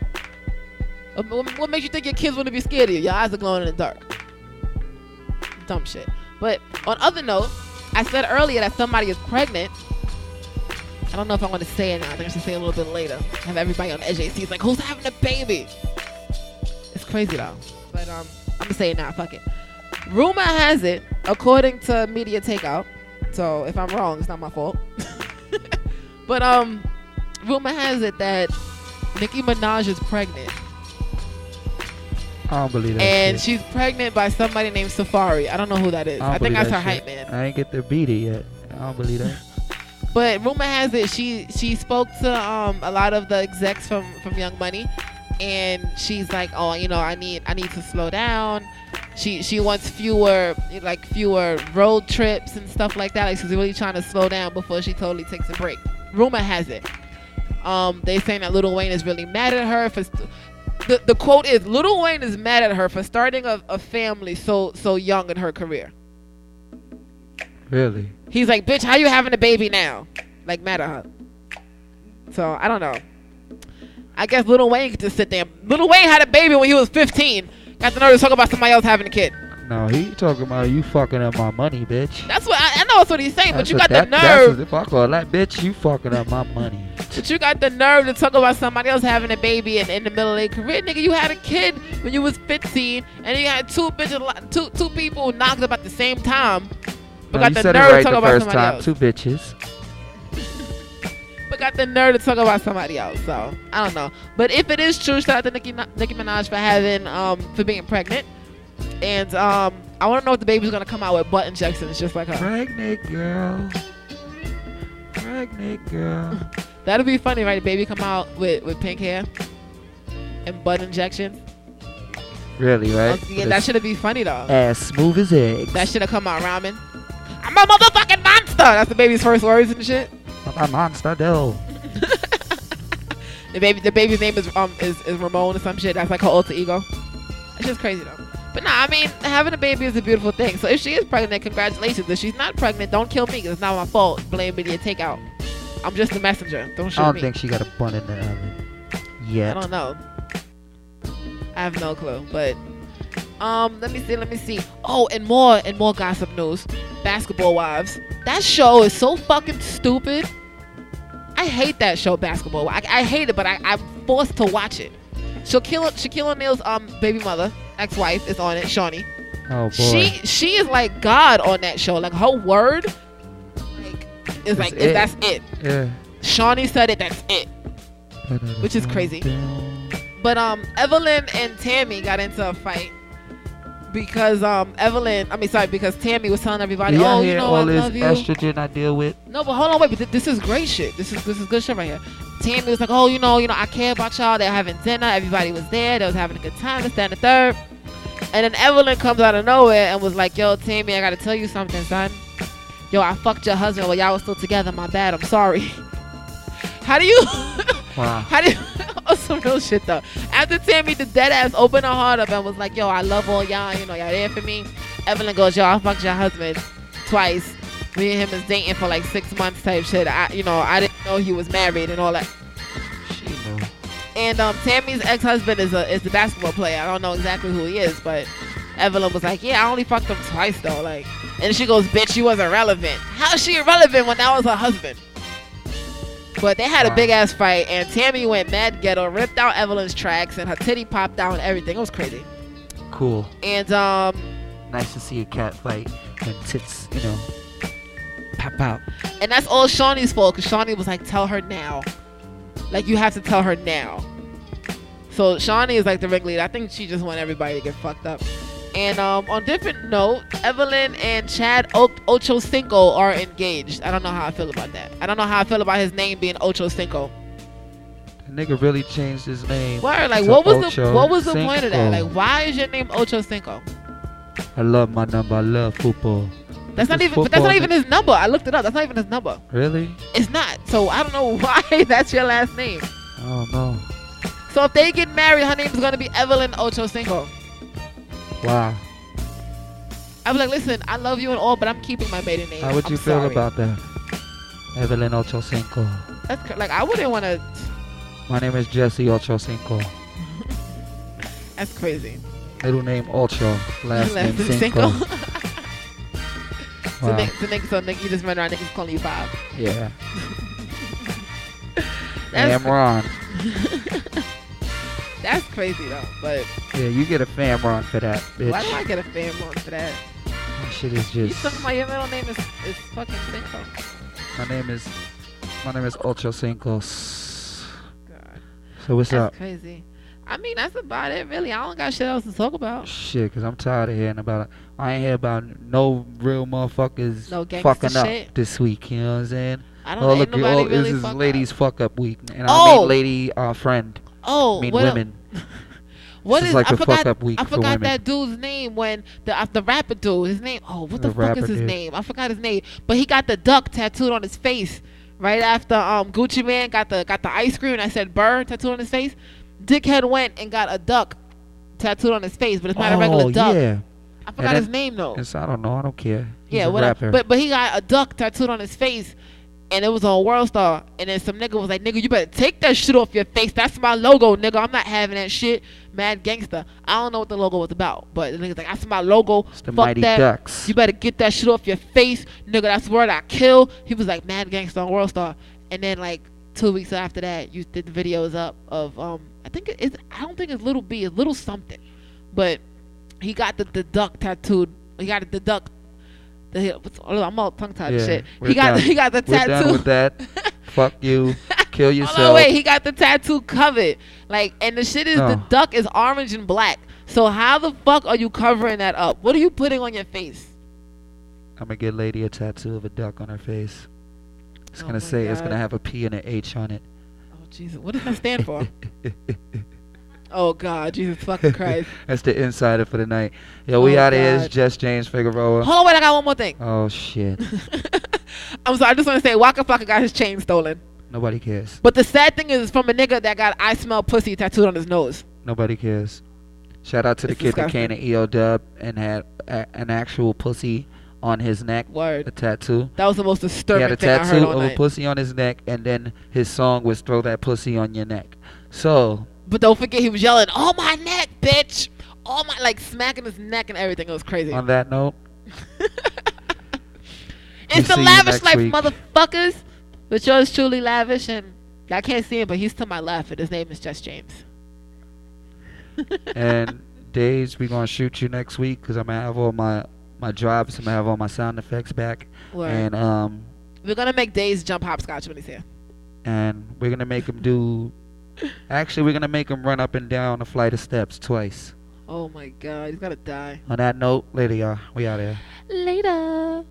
What, what- makes you think your kids want to be scared of you? Your eyes are glowing in the dark. Dumb shit. But on other note, I said earlier that somebody is pregnant. I don't know if I want to say it now. I think I should say it a little bit later. Have everybody on the edge of their seats like, who's having a baby? It's crazy though. But um, I'm gonna say it now. Fuck it. Rumor has it, according to Media Takeout. So if I'm wrong, it's not my fault. but um, rumor has it that Nicki Minaj is pregnant, I don't believe that. and shit. she's pregnant by somebody named Safaree. I don't know who that is. I, I, think that's her that hype man. I ain't get beat it yet. I don't believe that. But rumor has it she she spoke to um a lot of the execs from from Young Money, and she's like, oh, you know, I need I need to slow down. She she wants fewer like fewer road trips and stuff like that. Like she's really trying to slow down before she totally takes a break. Rumor has it. Um, they saying that Little Wayne is really mad at her for. St- the, the quote is Little Wayne is mad at her for starting a, a family so so young in her career. Really? He's like, bitch, how you having a baby now? Like, mad at her. So, I don't know. I guess Little Wayne could just sit there. Little Wayne had a baby when he was 15. Got the nerve to talk about somebody else having a kid. No, he talking about you fucking up my money, bitch. That's what I, I know. That's what he's saying. But you what- got the that- that's nerve. what- if I call that bitch, you fucking up my money. But you got the nerve to talk about somebody else having a baby in, in the middle of their career, nigga. You had a kid when you was 15, and you had two bitches, two two people knocked up at the same time. But No, got you the nerve to right talk the about somebody time. else. Two bitches. Got the nerve to talk about somebody else. So I don't know. But if it is true, shout out to Nicki, Nicki Minaj for having um for being pregnant. And um I want to know if the baby's gonna come out with butt injections just like her. Pregnant girl. Pregnant girl. That'd be funny, right? The baby come out with with pink hair and butt injection. Really, right? Oh, yeah, that should have be funny though. Ass smooth as eggs. That should have come out ramen. I'm a motherfucking monster. That's the baby's first words and shit. I'm a monster though. The baby, the baby's name is um is, is Ramon or some shit. That's like her alter ego. It's just crazy though. But nah, I mean, having a baby is a beautiful thing. So if she is pregnant, congratulations. If she's not pregnant, don't kill me 'cause it's not my fault. Blame me to take out. I'm just the messenger. Don't shoot me. I don't me. think she got a bun in the oven. Yeah. I don't know. I have no clue. But um, let me see. Let me see. Oh, and more and more gossip news. Basketball Wives. That show is so fucking stupid. I hate that show, Basketball. I, I hate it, but I, I'm forced to watch it. Shaquille Shaquille O'Neal's um baby mother, ex-wife, is on it. Shaunie. Oh boy. She she is like God on that show. Like her word, like is like it. that's it. yeah. Shaunie said it. That's it. Which is crazy. But um, Evelyn and Tammy got into a fight because um, Evelyn, I mean, sorry, because Tammy was telling everybody, Do y'all oh, you know, all I this love you. estrogen I deal with? No, but hold on, wait, but th- this is great shit. This is this is good shit right here. Tammy was like, oh, you know, you know, I care about y'all. They're having dinner. Everybody was there. They was having a good time. This, that, and the third. And then Evelyn comes out of nowhere and was like, yo, Tammy, I gotta tell you something, son. Yo, I fucked your husband while y'all was still together. My bad. I'm sorry. How do you? Wow. How did some real shit though? After Tammy the dead ass opened her heart up and was like, "Yo, I love all y'all. You know, y'all there for me." Evelyn goes, "Yo, I fucked your husband twice. Me and him is dating for like six months type shit. I, you know, I didn't know he was married and all that." She knew. And um, Tammy's ex-husband is a is the basketball player. I don't know exactly who he is, but Evelyn was like, "Yeah, I only fucked him twice though." Like, and she goes, "Bitch, you was irrelevant. How is she irrelevant when that was her husband?" But they had a big ass fight, and Tammy went mad ghetto, ripped out Evelyn's tracks, and her titty popped out and everything. It was crazy. Cool. And um, Nice to see a cat fight when tits, you know, pop out. and that's all Shaunie's fault, cause Shaunie was like, "Tell her now, like you have to tell her now." So Shaunie is like the ringleader. I think she just want everybody to get fucked up. And um, on different note, Evelyn and Chad o- Ocho Cinco are engaged. I don't know how I feel about that. I don't know how I feel about his name being Ocho Cinco. The nigga really changed his name. Why? Like, what was the what was the point of that? Like, why is your name Ocho Cinco? I love my number. I love football. That's not even. But that's not even his number. I looked it up. That's not even his number. Really? It's not. So I don't know why that's your last name. I don't know. So if they get married, her name is gonna be Evelyn Ocho Cinco. Wow. I'm like, listen, I love you and all, but I'm keeping my maiden name. How would I'm you feel sorry. about that? Evelyn Ocho Cinco. That's cr- like I wouldn't want to. My name is Jesse Ocho Cinco. That's crazy. Middle name Ocho. Last name Last name Cinco. So, Wow. Nick, so, Nick, so Nick, you just run around niggas calling you Bob. Yeah. That's, Damn Ron. That's crazy though. But Yeah, you get a fam Ron for that, bitch. why do I get a fam one for that? That shit is You just. talking about your middle name is, is fucking Cinco. My name is. My name is Ocho Cinco. God, So what's that's up? crazy. I mean, that's about it, really. I don't got shit else to talk about. Shit, cause I'm tired of hearing about it. I ain't hear about no real motherfuckers No gangsta fucking up this week. You know what I'm saying? I don't All ain't the nobody all, really this is fuck ladies up. fuck up week, and I Oh! mean lady uh, friend. Oh, I mean what, women. What This is, like I forgot, fuck up week I for forgot that dude's name when the uh, the rapper dude. His name. Oh, what the, The fuck is his dude. name? I forgot his name. But he got the duck tattooed on his face right after um Gucci Mane got the got the ice cream and I said burr tattooed on his face. Dickhead went and got a duck tattooed on his face, but it's not oh a regular duck. yeah, I forgot then- his name though. I don't know. I don't care. He's yeah, a whatever. But but he got a duck tattooed on his face, and it was on World Star. And then some nigga was like, "Nigga, you better take that shit off your face. That's my logo, nigga. I'm not having that shit." Mad gangster. I don't know what the logo was about, but the nigga's like, "That's my logo. It's the Fuck Mighty that. Ducks. You better get that shit off your face, nigga. That's the word I kill." He was like, "Mad gangster on World Star," and then like two weeks after that, you did the videos up of um, I think it is. I don't think it's Little B. It's Little something, but he got the, the duck tattooed. He got the duck. The, I'm all tongue tied yeah, shit. He got done. he got the tattoo. with that. Fuck you. Kill yourself. On, wait. He got the tattoo covered. Like, and the shit is the Oh. duck is orange and black. So how the fuck are you covering that up? What are you putting on your face? I'm gonna get lady a tattoo of a duck on her face. It's Oh gonna say it's gonna have a P and an H on it. Oh Jesus, what does that stand for? oh God, Jesus fucking Christ. That's the insider for the night. Yo, we Oh, out of here. It's just James Figueroa. Hold on, wait. I got one more thing. Oh shit. I'm sorry. I just want to say, Waka Flocka got his chain stolen. Nobody cares. But the sad thing is, it's from a nigga that got "I smell pussy" tattooed on his nose. Nobody cares. Shout out to the It's kid that came to EO Dub and had a, an actual pussy on his neck, Word. a tattoo. That was the most He disturbing had a thing I heard tattoo of a pussy on his neck, and then his song was "Throw That Pussy on Your Neck." So But don't forget, he was yelling, "Oh my neck, bitch!" Oh my, like smacking his neck and everything. It was crazy. on that note, It's the Lavish Lyfe, week. motherfuckers. But yours truly lavish, and I can't see him, but he's to my left, and his name is Jess Jamez. and Daze we gonna shoot you next week because I'm gonna have all my my drops. I'm gonna have all my sound effects back, Word. and um We're gonna make Daze jump hopscotch when he's here. and we're gonna make him do. Actually, we're gonna make him run up and down a flight of steps twice. Oh my God, he's gonna die. On that note, later, y'all. We out here. Later.